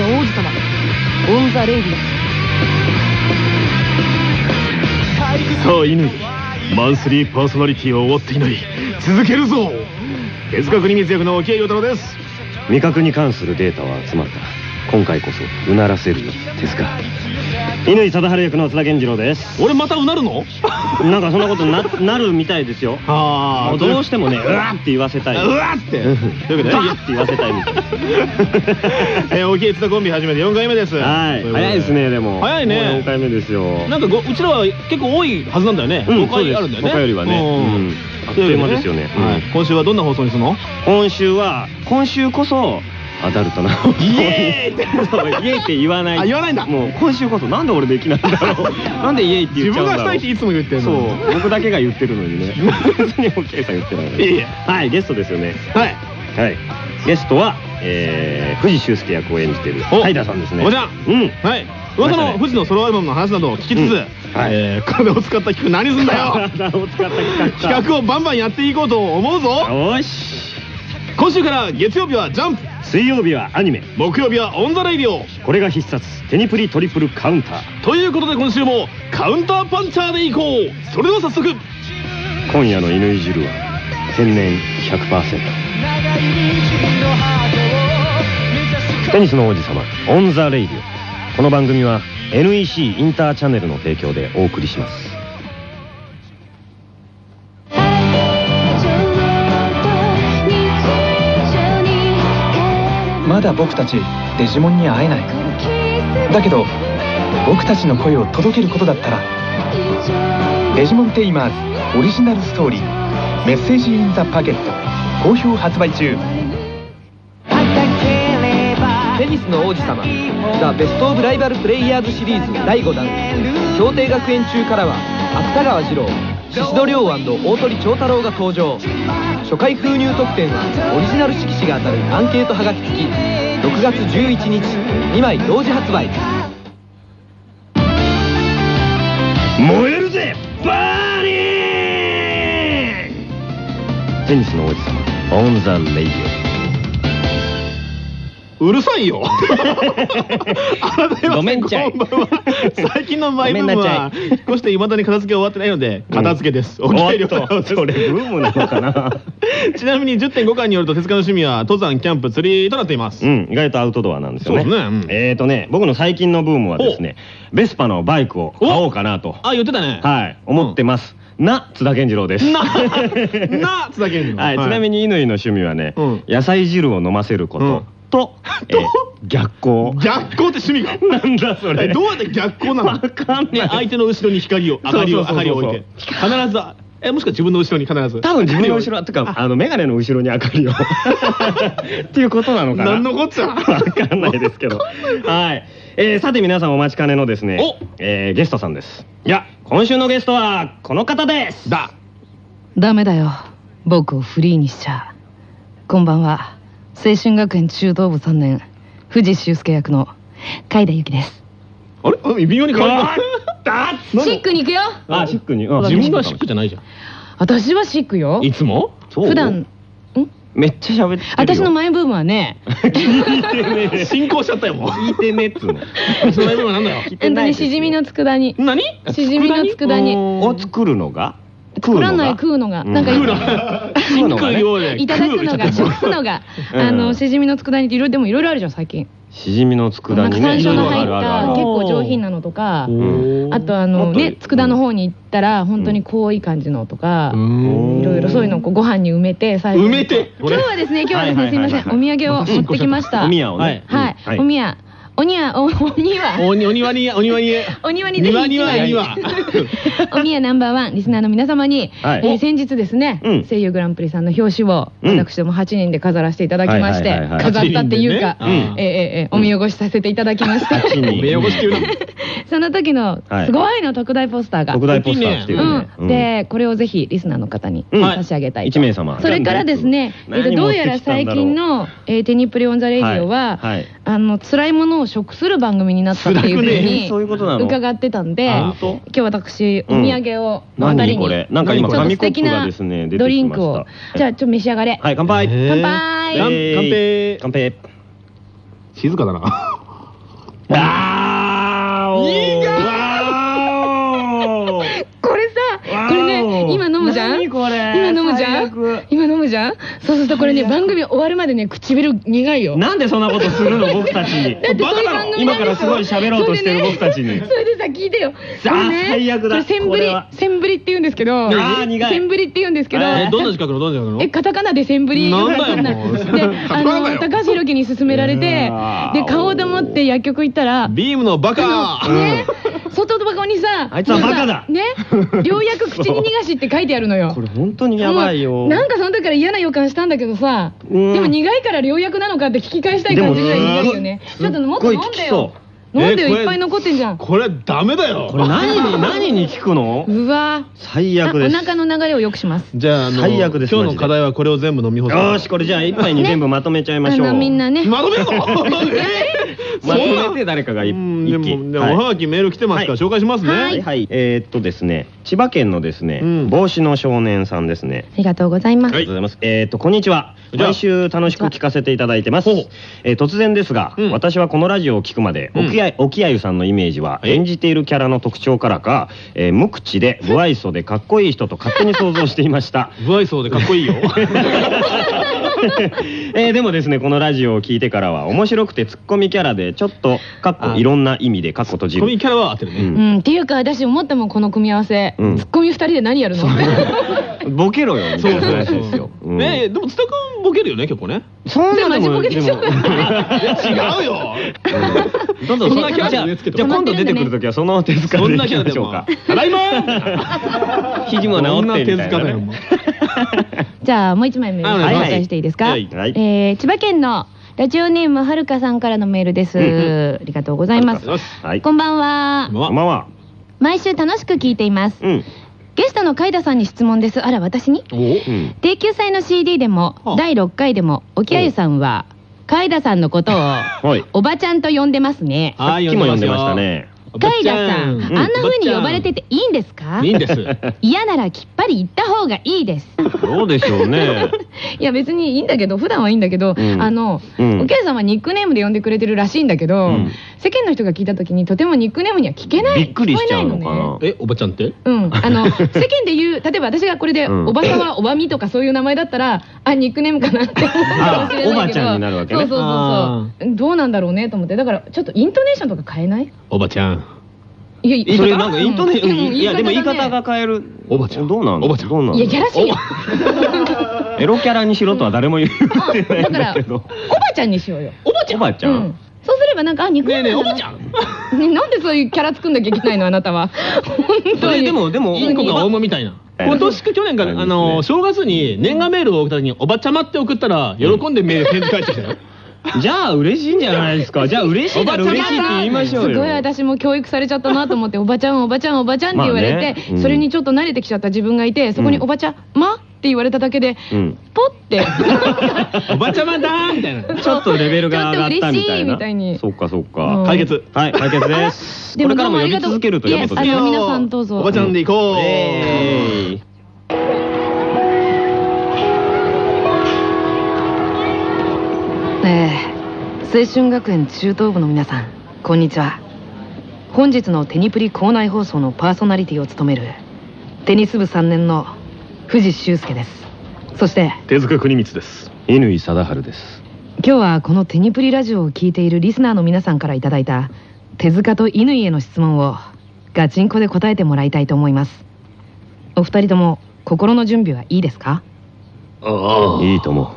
の王子様。 on the radiさあ乾マンスリーパーソナリティは終わっていない。続けるぞ。手塚国光役の置鮎龍太郎です。味覚に関するデータは集まった今回こそうならせるよですか。乾貞治役の津田健次郎です。俺またうなるの？なんかそんなことな なるみたいですよ。あもうどうしてもねうわって言わせたい。うわって。ということでバーって言わせたいみたいえー、沖合津田コンビ始めて4回目です。はい。早いですねでも。早いね。もう4回目ですよ。なんかごうちらは結構多いはずなんだよね、うん5回あるんだよね。そうです他よりはね。うん。あっという間ですよね。はいうん。今週はどんな放送にするの？今週は今週こそアダルトなイエーイってそうイエーイって言わない。あ言わないんだ。もう今週こそなんで俺できないんだろう。なんでイエーイって言自っちゃうんだろう。分がしたいっていつも言ってるそのう。僕だけが言ってるのにね。別に OK さん言ってない。はいゲストですよねはい。はい。ゲストは、えー、不二周助役を演じてる甲斐田さんですね。おじゃん。うん。はい。噂の不二のソロアルバムの話などを聞きつつ、うん。はい。えー、これを使った企画何すんだよ。体を使った企画。か企画をバンバンやっていこうと思うぞ。よーし。今週から月曜日はジャンプ水曜日はアニメ木曜日は on the radio。これが必殺テニプリトリプルカウンター。ということで今週もカウンターパンチャーでいこう。それでは早速。今夜の乾汁は天然100%テニスの王子様 on the radio。この番組は NEC インターチャンネルの提供でお送りしますまだ僕たちデジモンに会えない。だけど僕たちの声を届けることだったらデジモンテイマーズオリジナルストーリーメッセージインザパケット好評発売中。テニスの王子様ザ・ベスト・オブ・ライバル・プレイヤーズシリーズ第5弾。氷定学園中からは芥川二郎宍戸亮大鳥長太郎が登場。初回封入特典はオリジナル色紙が当たるアンケートはがき付き6月11日2枚同時発売。燃えるぜ burninー！テニスの王子様 on the radiうるさいよ。ごめんちゃい。最近のマイブームは引っ越していまだに片付け終わってないので片付けです、オお気りおっとそれブームなのかな。ちなみに10.5巻によると手塚の趣味は登山キャンプ釣りとなっています、うん意外とアウトドアなんですよね。ね。うん。えーとね僕の最近のブームはですねベスパのバイクを買おうかなと。あ言ってたね。はい思ってます。な津田健次郎です。なな津田健次郎。はい、ちなみに乾の趣味はね、うん。野菜汁を飲ませること、うんと、えー 逆光逆光って趣味が？なんだそれ。えどうやって逆光なの？わかんないね相手の後ろに光を明かりをそうそうそうそう。明かりを置いて。必ずえもしくは自分の後ろに必ず。多分自分の後ろっていうかあの眼鏡の後ろに明かりを。っていうことなのかな。何のこっちゃ？わかんないですけど。はい、えーさて皆さんお待ちかねのですね。お。えーゲストさんです。いや今週のゲストはこの方です。だ。ダメだよ。僕をフリーにしちゃこんばんは青春学園中等部3年藤修介役の海田由紀です。あれ？あ微妙に変わるあシックに行くよ。あシックに。あ自分がシック。じゃないじゃん。私はシックよ。いつも？普段ん？めっちゃ喋ってるよ。私のマイブームはね。進行しちゃったよもう。聞いてねっつうの。その今なんだよ。本当にしじみの佃煮。何？しじみの佃煮。を作るのが？作らない食うのがなんか食うの食うのがね。いただくのが食うのがうん。あのしじみの佃煮っていろいろでもいろいろあるじゃん最近。しじみの佃なんか煮ね山椒の入った結構上品なのとかん。あとあのね佃の方に行ったら本当に濃い感じのとかうん。いろいろそういうのをご飯に埋めて最後に。埋めて？今日はですね今日はですはいねすいません。お土産を持ってきました。お宮をね。はい。うん。お宮お庭おお庭おにお庭にお庭にお庭にぜひ庭には一枚庭 お宮ナンバーワンリスナーの皆様に、はい。えー先日ですね、うん。声優グランプリさんの表紙をうん。私ども8人で飾らせていただきまして、飾ったっていうか、8人でね。えーえーえーお見汚しさせていただきました。8人。目汚しっていうの？その時のはい。すごいの特大ポスターが。特大ポスターっていうでこれをぜひリスナーの方にうん。差し上げたいと、一名様。それからですね、えっと、何どうやら最近の、えーテニプリオンザレイディオは、あの辛いものを食する番組になったっていうふうに伺ってたんで今日私お土産を二人になんか今紙コップがですねドリンクをじゃあちょっと召し上がれ。はい乾杯。乾杯。乾杯。乾杯。静かだな。あーいいこれさこれね今飲むじゃん？今飲むじゃん？今飲むじゃん？そうするとこれね番組終わるまでね唇苦いよ。なんでそんなことするの？僕たち。にだってそういう番組今からすごい喋ろうとしてる僕たちに。それでさ聞いてよ。さあ最悪だ。これセンブリセンブリって言うんですけどあー苦い。センブリって言うんですけど。えどんな字書くの？どんな字書くの？えカタカナでセンブリなんだよもう。で あの高橋宏樹に勧められてで顔でもって薬局行ったらビームのバカ。ね外箱にさあいつはバカだ。ね 良薬口に逃がしって書いてあるのよ。これ本当にやばいよ。なんかその時から嫌な予感したんだけどさでうん。も苦いから良薬なのかって聞き返したい感じぐらい苦いよね。ちょっともっと飲んでよ。飲んでよ。いっぱい残ってんじゃん。これダメだよ。これ何に 何に効くの？うわ。最悪です。腹の流れを良くします。じゃあ最悪です今日の課題はこれを全部飲み干すよーしこれじゃあ一杯に全部まとめちゃいましょう、みんなね。まとめるの まとめて誰かが一うんでも一気でもおはがきメール来てますからはい。紹介しますね。はい、はい、えーっとですね千葉県のですね、うん。帽子の少年さんですね。ありがとうございます。ありがとうござい。ます。えっ、と、こんにちは。毎週楽しく聞かせていただいてます。えー突然ですが、うん。私はこのラジオを聞くまで、うん。沖合沖合さんのイメージは、え演じているキャラの特徴からか、えー無口で、不愛想でかっこいい人と勝手に想像していました。不愛想でかっこいいよ えーでもですね、このラジオを聞いてからは、面白くてツッコミキャラで、ちょっと、かっこあ。いろんな意味で、かっこ閉じる。コミキャラは合ってるうねうんっていうか私思ったもんこの組み合わせ。ツうん。ッコミ二人で何やるのボケろよ、みたいな話ですよ。うん。ねえでも津田君ボケるよね結構ねそんなでもでしょでも。違うよ。どん。どんそんなキャラじゃあで植え付けてじゃあ今度出てくるときはその手塚でいきそんなキャラでも。ましょうか。ただいま肘も じゃあもう一枚メールはい紹介していいですか、えー千葉県のラジオネームはるかさんからのメールです、ありがとうございます。はい。こんばんはこんばんは。こんばんは。毎週楽しく聞いています。うん。ゲストの海田さんに質問です。あら私に？おうん。定休祭の CD でもはあ。第6回でも沖合さんは海田さんのことを はい。おばちゃんと呼んでますね。さっきも読んでましたね。海田さん、あんな風に呼ばれてていいんですか？いいんです。嫌ならきっぱり言った方がいいです。どうでしょうね。いや別にいいんだけど普段はいいんだけど、うん。あの、うん。お客さんはニックネームで呼んでくれてるらしいんだけど、うん世間の人が聞いた時にとてもニックネームには聞けない。びっくりしちゃうのかな？えおばちゃんって？うん、あの 世間で言う例えば私がこれで、うん。おばさはおばみとかそういう名前だったらあニックネームかなって思うかもしれないけど。あおばちゃんになるわけね。そうそうそうあそう。どうなんだろうねと思って。だからちょっとイントネーションとか変えない？おばちゃん。いやいやそれなんかイントネーション、うんいやでも言い方ねが変える。おばちゃん。どうなんおばちゃん。どうなんいややらしいよ。エロキャラにしろとは誰も言ってないんだけど。おばちゃんにしようよ。おばちゃん。おばちゃ。うんんそうすればなんかあニックネームだな。ねえねえおばちゃん。ねなんでそういうキャラ作んなきゃいけないのあなたは。本当に。えでもでもインコがオウムみたいな。え今年か去年からあの正月に年賀メールを送った時におばちゃまって送ったら喜んでメール返事返ってきたよ。じゃあ嬉しいんじゃないですか。じゃあ嬉しい嬉しいって言いましょうよ。すごい私も教育されちゃったなと思っておばちゃんおばちゃんおばちゃんって言われて、まあね。うん。それにちょっと慣れてきちゃった自分がいてそこにうん。おばちゃんまって言われただけで、うん。ポって。おばちゃまだーみたいな。ちょっとレベルが上がったみたいちょっと嬉しいな。みたいに。そうかそううかん。解決。はい解決です。これからも呼び続けるということで。皆さんどうぞ。おばちゃんで行こう。えーえ。え青春学園中等部の皆さんこんにちは。本日のテニプリ校内放送のパーソナリティを務めるテニス部3年の藤修介です。そして手塚国光です。乾貞治です。今日はこのテニプリラジオを聞いているリスナーの皆さんからいただいた手塚と乾への質問をガチンコで答えてもらいたいと思います。お二人とも心の準備はいいですか、あいいとも。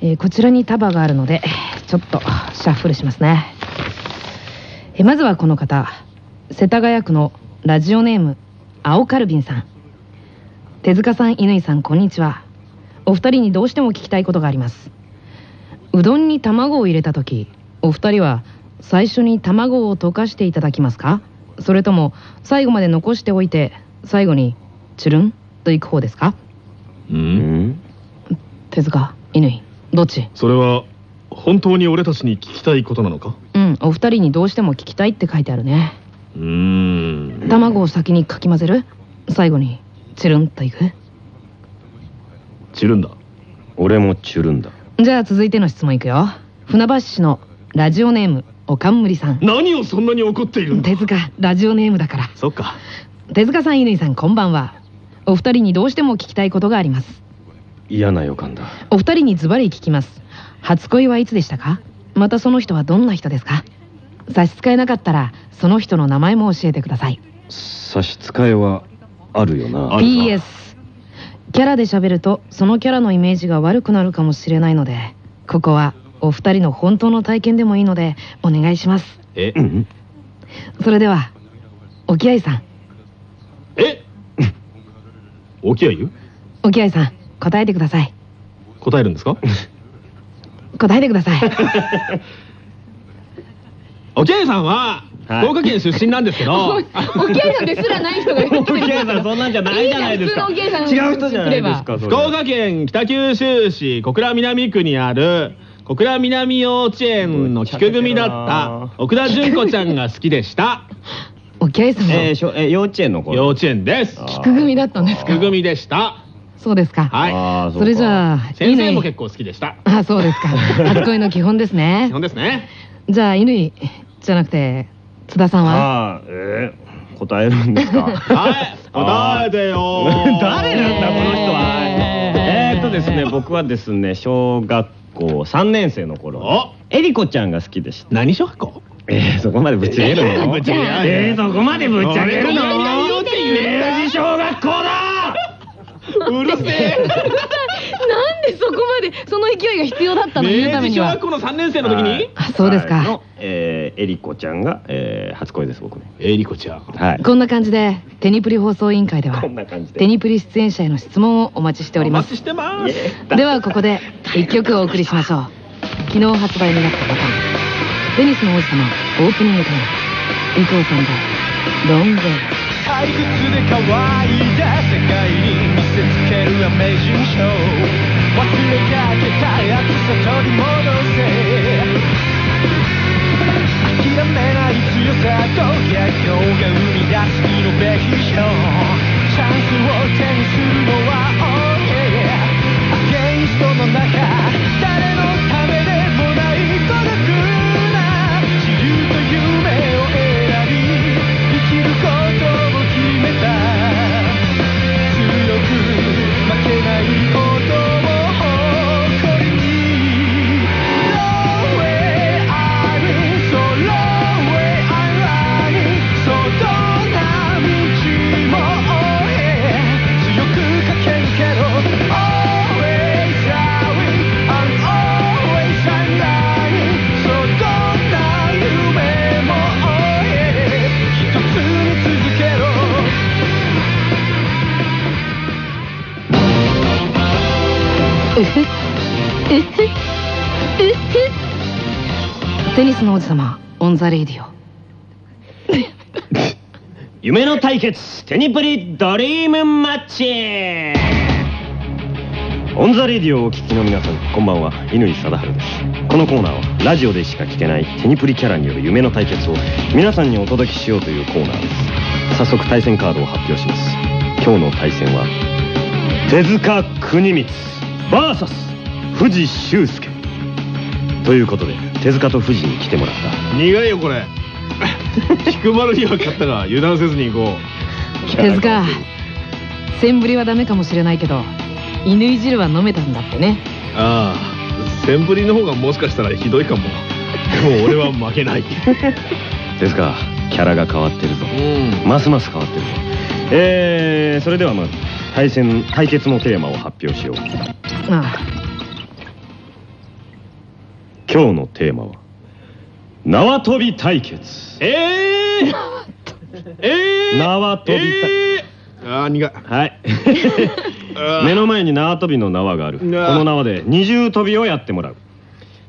えーこちらに束があるのでちょっとシャッフルしますね、えーまずはこの方世田谷区のラジオネーム青カルビンさん手塚さん乾さんこんにちは。お二人にどうしても聞きたいことがあります。うどんに卵を入れた時お二人は最初に卵を溶かしていただきますか？それとも最後まで残しておいて最後にチュルンといく方ですか？ううん。ん。手塚乾どっち？それは本当に俺たちに聞きたいことなのか？うんお二人にどうしても聞きたいって書いてあるね。うーん。卵を先にかき混ぜる？最後にチュルンといく？散るんだ。俺もチュルンだ。じゃあ続いての質問いくよ。船橋市のラジオネームおかんむりさん。何をそんなに怒っているんだ手塚ラジオネームだから。そっか。手塚さん乾さんこんばんは。お二人にどうしても聞きたいことがあります。嫌な予感だ。お二人にズバリ聞きます。初恋はいつでしたか？またその人はどんな人ですか？差し支えなかったらその人の名前も教えてください。差し支えはあるよな。PS キャラで喋るとそのキャラのイメージが悪くなるかもしれないのでここはお二人の本当の体験でもいいのでお願いします。え？うんそれでは沖合さん。え？沖合？湯沖合さん答えてください。答えるんですか？答えてください。沖合さんははい福岡県出身なんですけど、沖合さんですらない人が言ってる沖合さんそんなんじゃないじゃないですか。違う人じゃないですか福岡県北九州市小倉南区にある小倉南幼稚園の菊組だった奥田純子ちゃんが好きでした。沖合さんもえーしょえー幼稚園の頃。幼稚園です。菊組だったんですか？菊組でした。そうですか。はい。それじゃあ先生も乾結構好きでした。あそうですか。初恋の基本ですね。基本ですね。じゃあ乾じゃなくて津田さんは？ああえー答えるんですか？はい答えてよ 誰なんだこの人は。えー。えーっとですね僕はですね小学校3年生の頃お！えりこちゃんが好きでした。何小学校？えー、そこまでぶっちゃけるの？ぶっちゃけえー、そこまでぶっちゃけるの？明治小学校だ！うるせえ で そこまでその勢いが必要だったの言うためには。小学校の3年生の時に？あそうですか。えー、えりこちゃんが、えー、初恋です僕ねえりこちゃん。はい。こんな感じでテニプリ放送委員会ではこんな感じで。テニプリ出演者への質問をお待ちしております。お待ちしてます。ではここで一曲お送りしましょう。昨日発売になったボタン。テニスの王子様オープニングテーマ伊藤さんで「ロング。ウェイ」退屈で乾いた世界に見せつけるアメージングショー忘れうふうふうふテニスの王子様 on the radio夢の対決テニプリドリームマッチ on the radio をお聞きの皆さんこんばんは乾貞治ですこのコーナーはラジオでしか聞けないテニプリキャラによる夢の対決を皆さんにお届けしようというコーナーです早速対戦カードを発表します今日の対戦は手塚国光 VS 藤修介。ということで手塚と藤に来てもらった。苦いよこれ。菊丸には勝ったが油断せずに行こ手塚センブリはダメかもしれないけど乾汁は飲めたんだってね。うああセンブリの方がもしかしたらひどいかも。でも俺は負けない。手塚キャラが変わってるぞ。うん。ますます変わってるぞ。えー、それではまず対戦対決のテーマを発表しよう。ああ。今日のテーマは縄跳び対決。えー、えー、縄跳びえー、ああ苦い。はい。目の前に縄跳びの縄がある。この縄で二重跳びをやってもらう。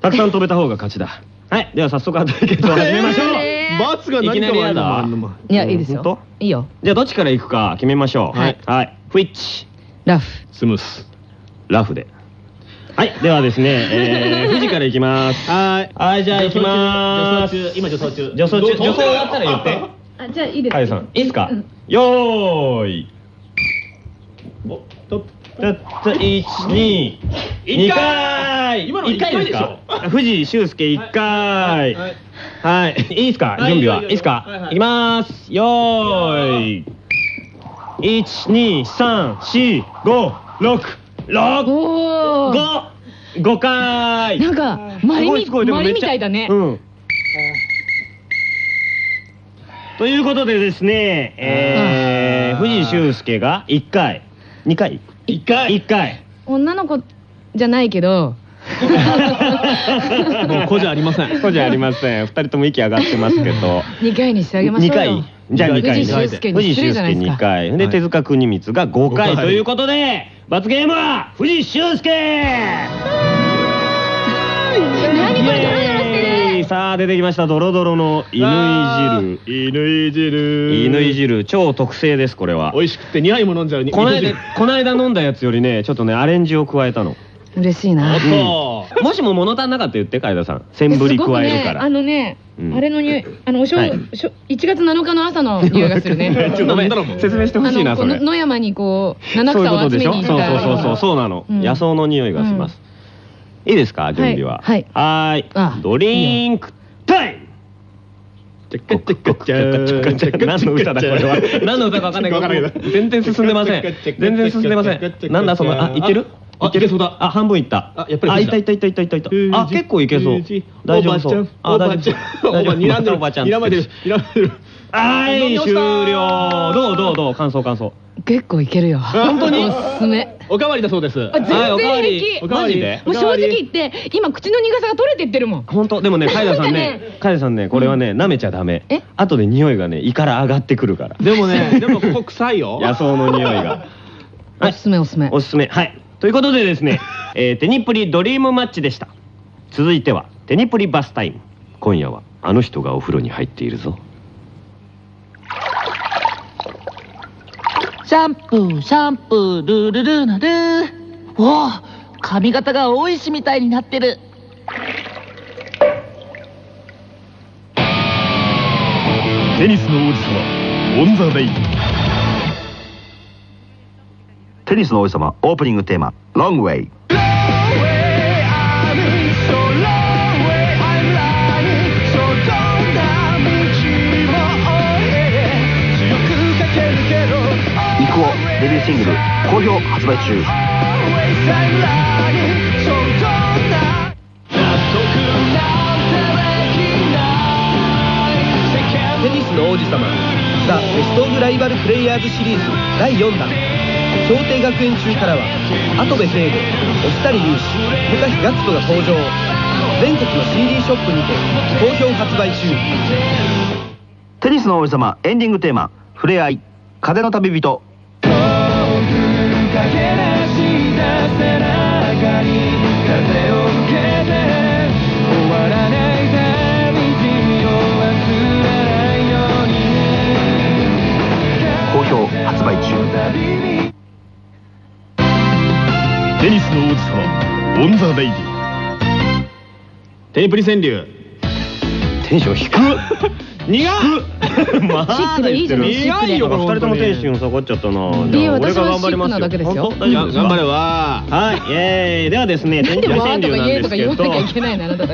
たくさん飛べた方が勝ちだ。はい。では早速対決を始めましょう、えー罰が何かいきなりやだあんの。もいやいいですよ。いいよ。じゃあどっちから行くか決めましょう。はい。はいフイッチラフ。スムース。ラフで。はいではですね、えー、富士から行きます。はい。はいじゃあ行きまーす今助走中。助走中。助走終わったら言って。あじゃあいいですはいさんいいっすか、うん。よーい。おとたった一二二回。今の一回ですか？一回藤井修介一回。はい。はい。い。いっすか？はい準備はいいよ。いいよいっすか？いきます。よーい一二三四五六六おお五五回なんかマリみすごいすごマリでもめっちゃみたいだね。うん。ということでですね、えー、藤井修介が1回2回？1回。1回。女の子じゃないけど。もう子じゃありません。そうじゃありません。2人とも息上がってますけど。2回にしてあげましょう2よ回じゃあ2回藤井修介に失礼じゃないです2か回。で手塚国光が5回5回ということで罰ゲームは藤井修介。さあ出てきました。ドロドロの犬汁犬汁犬汁超特製ですこれは。美味しくて2杯も飲んじゃうに。この間犬汁この間飲んだやつよりねちょっとねアレンジを加えたの。嬉しいな。おっと もしも物足んなかったら言って海田さん。センブリ加えるかすごくね。あらのね、うん。あれの匂い。あのおしょう、はい。しょ1月7日の朝の匂いがするね。ちょっと説明してほしいなそれ。野山にこう七草をことでしょ集めに行ったそうそうそうそう。そうなの、うん。野草の匂いがします、いいですか準備は？はい。はーい。あドリンクタイム！何の歌だこれは何の歌か分かんないけどど全然進んでません全然進んでませんなんだそのあいけるあいけそうだ。あ半分いった。あやっぱりあいったいったいったいったいったいったあ結構いけそう。大丈夫そう。おばちゃん。おばちゃん。おばにらん。でるおばちゃん。にらまれてるにらまれてる。はい終了。どうどうどう感想感想。結構いけるよ。本当に？おすすめ。おかわりだそうです。あ全はいおかわ然り平気おかわりマジで？もう正直言って今口の苦さが取れてってるもん。本当？でもね カイダさんねカイダさんねこれはね舐めちゃダメ。え？後で匂いがね胃から上がってくるから。でもねでもここ臭いよ。野草の匂いが。おすすめおすすめおすすめ。はいということでですね、えーテニプリドリームマッチでした続いてはテニプリバスタイム今夜はあの人がお風呂に入っているぞシャンプー、シャンプー、ルルルーナルー。おお、髪型が大石みたいになってる。テニスの王子様オン・ザ・レイテニスの王子様オープニングテーマ「ロングウェイ」イクオデビューシングル好評発売中。テニスの王子様ザ・ベスト・オブ・ライバル・プレイヤーズシリーズ第4弾。京帝学園中からは跡部聖吾押谷雄志向井ガッツが登場。全国の CD ショップにて好評発売中。テニスの王様エンディングテーマ「ふれあい風の旅人」テニスの王子様 on the radio。テニプリ川柳。テンション低っ。苦っ。まシックでいいじゃないシックで苦いよ二人ともテンション下がっちゃったな。いやじゃあ俺が私は頑張りますよ。本当大丈夫ですか？頑張れは。はいイエーイ。ではですねなんでわーとか川柳なんですけ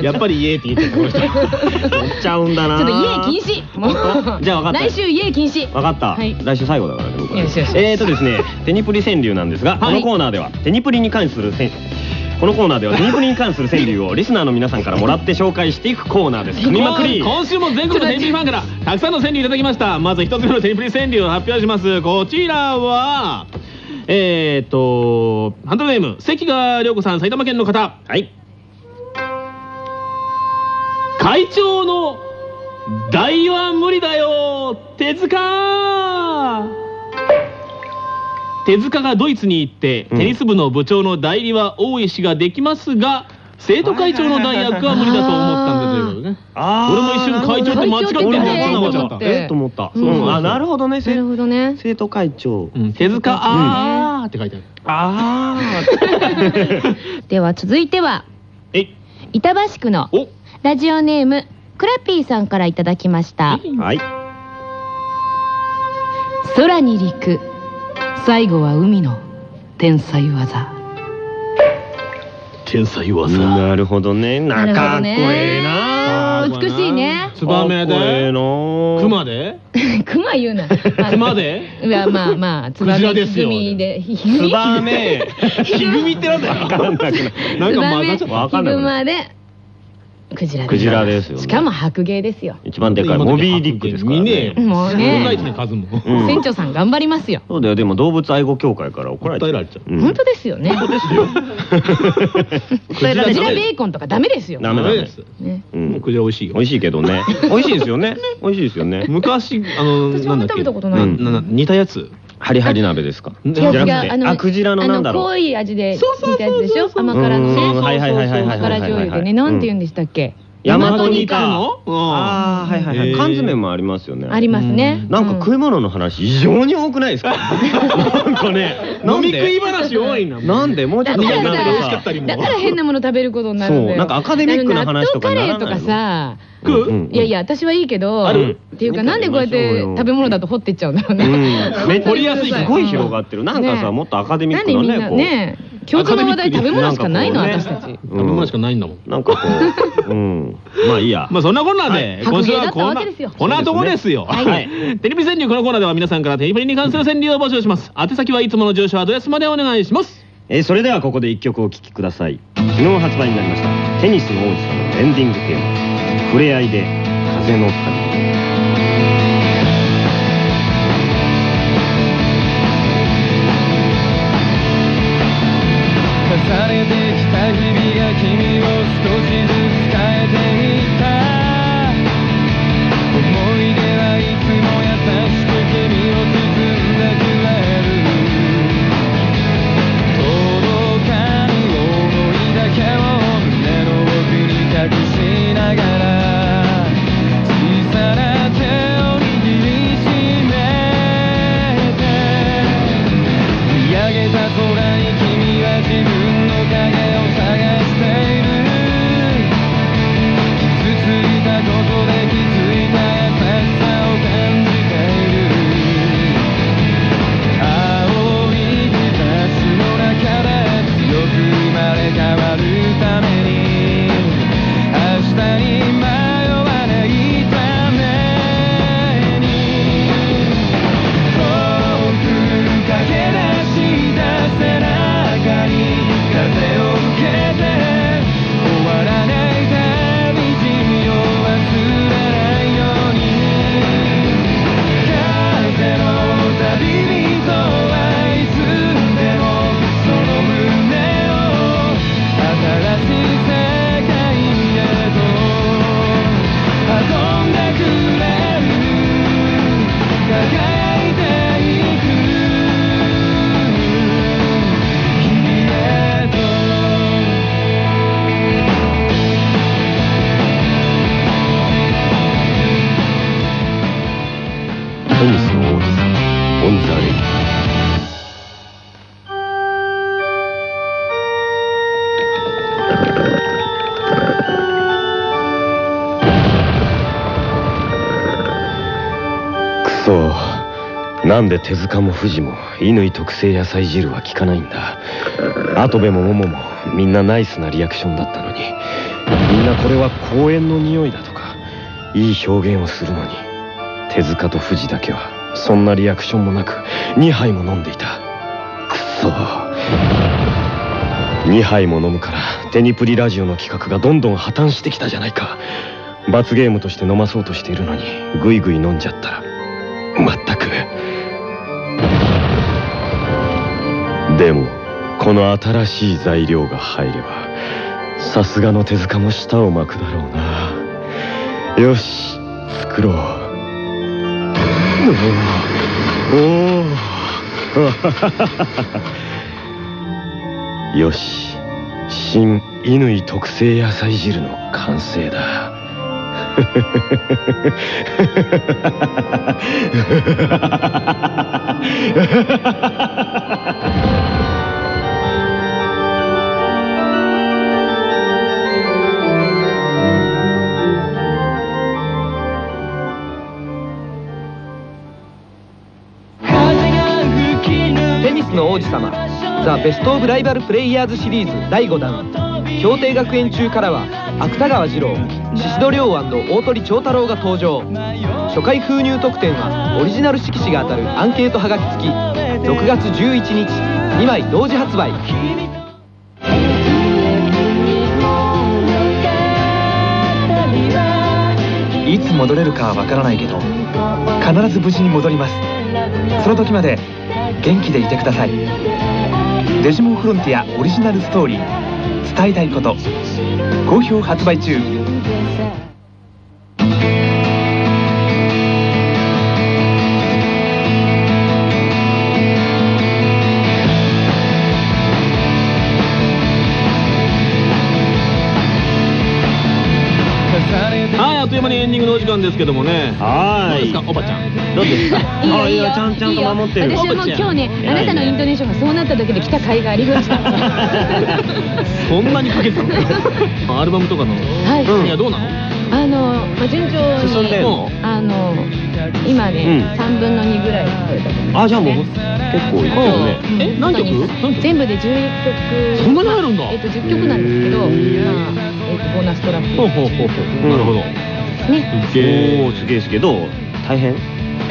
ど。やっぱりイエーって言ってこの人言っちゃうんだなちょっとイエー禁止。もう。じゃあ分かった。来週イエー禁止。分かった、はい。来週最後だからね僕はよしよしよし。えーとですねテニプリ川柳なんですが、このコーナーではテニプリに関するこのコーナーでは テニプリに関する川柳をリスナーの皆さんからもらって紹介していくコーナーです。組みまくり今週も全国のテニプリファンからたくさんの川柳いただきました。まず一つ目のテニプリ川柳を発表します。こちらはえーとハンドルネーム関川涼子さん埼玉県の方。はい会長の代は無理だよ手塚。手塚がドイツに行って、うん。テニス部の部長の代理は大石ができますが生徒会長の代役は無理だと思ったんだということね。俺も一瞬会長って間違ってる俺もね。そう思っちゃった。とえっと思った、あなるほどね。なるほどね。生徒会長。うん。手塚あーって書いてある。あ では続いてはえ。い板橋区のおラジオネームクラピーさんからいただきました。あはい。空に陸。最後は海の天才技。天才技。なるほどね。なかっこええな美しいね。ツバメで？な熊で？熊ま言うな。熊で？いやまあまあツバメですよひぐみで。ひぐみツバメ。ひぐみってなんだよ。わかんなくなる。なんか混ざっちゃわかんヒなくなる。グマでクジラクジラですよね。しかも白芸ですよ。一番でかい。モビーディックですから見ね。もうね。数も。うん船長さん頑張りますよ。そうだよ。でも動物愛護協会から怒られちゃう。うん。本当ですよね。本当ですよ。クジラベーコンとかダメですよ。ダメです。ね。うん。クジラ美味しいよ。美味しいけどね。美味しいですよね。美味しいですよね。昔あの私もなんだっけ食べたことない。似たやつ？ハリハリ鍋ですか？じゃなくて？あクジラのなんだろう。あの濃い味で煮たやつでしょ？甘辛のはいはいはいはいはい甘辛醤油でねなんて言うんでしたっけ大和煮かかああはいはいはい缶詰もありますよねありますねなんか食い物の話異常に多くないですかなんかね飲み食い話多いななんでもうちょっとだから変なもの食べることになるんだよそうなんかアカデミックな話とかならないの納豆カレーとかさ食う？うんいやいや私はいいけどある？っていうかなんでこうやって食べ物だと掘ってっちゃうんだろううん。ね掘りやすいすごい広がってる。なんかさねもっとアカデミックなねこう。ね共通の話題食べ物しかないの私たち。食べ物しかないんだもんなんかこう うん。まあいいや。まあそんなこんなで、今週はこんなこんなとこですよ。はい。はい。テレビ川柳このコーナーでは皆さんからテレビに関する川柳を募集します。宛先はいつもの住所アドレスまでお願いします。えーそれではここで一曲お聴きください。昨日発売になりました。テニスの王子様のエンディングテーマ「触れ合いで風の旅」なんで手塚も藤も乾特製野菜汁は効かないんだ。跡部も桃もみんなナイスなリアクションだったのに。みんなこれは公園の匂いだとかいい表現をするのに。手塚と藤だけはそんなリアクションもなく2杯も飲んでいた。くそ。2杯も飲むからテニプリラジオの企画がどんどん破綻してきたじゃないか。罰ゲームとして飲まそうとしているのにグイグイ飲んじゃったらまったく。でもこの新しい材料が入ればさすがの手塚も舌を巻くだろうな。よし作ろう。おお よし新乾特製野菜汁の完成だ。テニスの王子様ザ・ベスト・オブ・ライバル・プレイヤーズシリーズ第5弾協定学園中からは芥川二郎。宍戸亮大鳥長太郎が登場。初回封入特典はオリジナル色紙が当たるアンケートはがき付き。6月11日2枚同時発売。いつ戻れるかはわからないけど必ず無事に戻ります。その時まで元気でいてください。デジモンフロンティアオリジナルストーリー。伝えたいこと。好評発売中。ンディングのお時間ですけどもね。はーい。どうですかおばちゃん？どうですか？いいよちゃんちゃんと守ってる私はもう今日ねあなたのイントネーションがそうなっただけで来た甲斐がありました。そんなにかけてたの？アルバムとかの？はい。うん。いやどうなの？あの、まあ、順調にあの今ね、うん。3分の2ぐらい取れたと思いますあじゃあもう結構いってるね。うんえ何曲？全部で11曲。そんなに入るんだ。えっと10曲なんですけど、まあえっとボーナストラックほうほうほうほう。なるほどね。すげえすげえすげえ。どう？大変？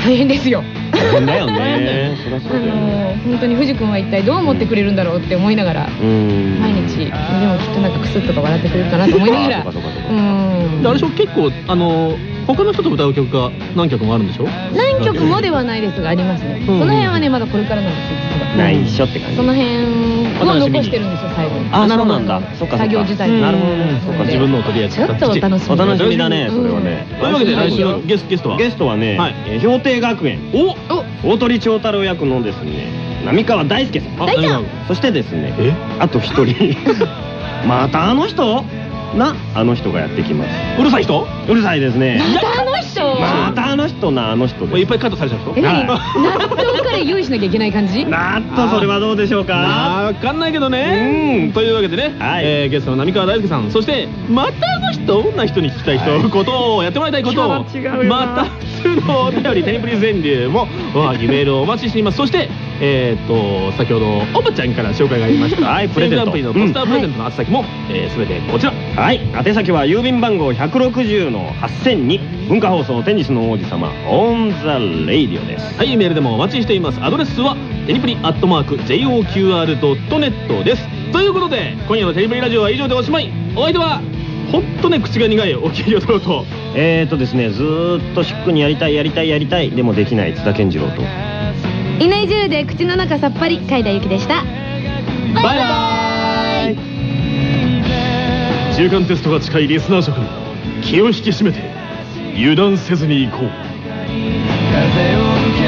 大変ですよ。大変だよね。あの本当に藤君は一体どう思ってくれるんだろうって思いながらうーん。毎日でもきっとなんかクスッとか笑ってくれるかなと思いながら。うん。であれでしょ？結構あの他の人と歌う曲が何曲もあるんでしょ？何曲もではないですがありますね、うん。その辺はねまだこれからなんですよ実は。内緒って感じ。その辺を残してるんですよ最後に。あそうなんだ。そっか作業自体うんなるほどね。そうか。自分のを取りやすちょっとお楽しみお楽しみだねそれはね。というわけで来週のゲスゲストは？ゲストはね、氷定学園お！大鳥長太郎役のですね浪川大輔さん。そしてですねえ？あと一人。またあの人？なあの人がやってきます。うるさい人？もうるさいですね。またあの人？またあの人なあの人です。ういっぱいカットされちゃう人？え納豆カレー用意しなきゃいけない感じ？なんとそれはどうでしょうか？わかんないけどね。うん。というわけでね、はい。えーゲストの浪川大輔さんそしてまたあの人？な人に聞きたい人、はい。ことをやってもらいたいことを。また のお便りテニプリ川柳もおはぎメールをお待ちしています。そしてえーっと先ほどおばちゃんから紹介がありました。はい。プレゼント。のポスタープレゼントの宛先も、えー全てこちら。はい。宛先は郵便番号160の8002文化放送テニスの王子様on the radio です。はいメールでもお待ちしています。アドレスはテニプリアットマーク JOQR.net です。ということで今夜のテニプリラジオは以上でおしまい。お相手はほんとね口が苦いおきりを取ろうと。えーとですねずーっとシックにやりたいやりたいやりたい。でもできない津田健次郎と。いない10で口の中さっぱり甲斐田ゆきでした。バイバイ。中間テストが近いリスナー諸君気を引き締めて油断せずに行こう。風を受け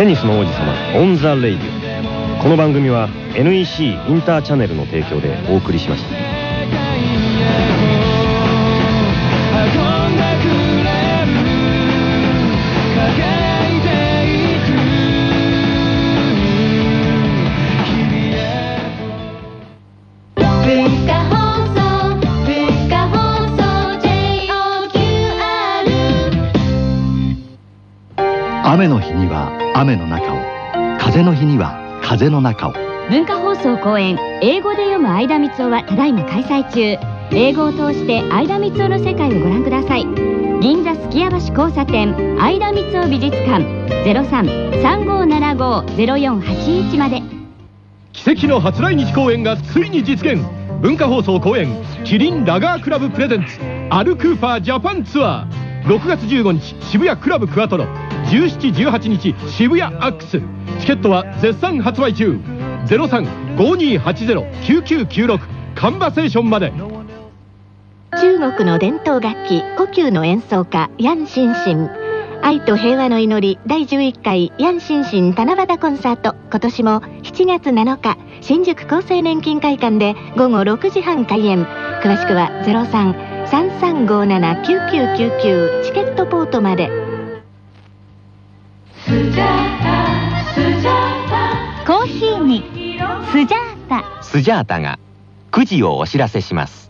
テニスの王子様 on the radio。この番組は NEC インターチャネルの提供でお送りしました。雨の日には雨の中を。風の日には風の中を。文化放送公演英語で読む相田光雄はただいま開催中。英語を通して相田光雄の世界をご覧ください。銀座すきや橋交差点相田光雄美術館03-3575-0481まで。奇跡の初来日公演がついに実現。文化放送公演キリンラガークラブプレゼンツアルクーパージャパンツアー。6月15日渋谷クラブクアトロ1718日渋谷アックス。チケットは絶賛発売中。0352809996カンバセーションまで。中国の伝統楽器故宮の演奏家ヤン・シンシン。愛と平和の祈り第11回ヤン・シンシン七夕コンサート。今年も7月7日新宿厚生年金会館で午後6時半開演。詳しくは03-3357-9999チケットポートまで。コーヒーにスジャータ。スジャータが9時をお知らせします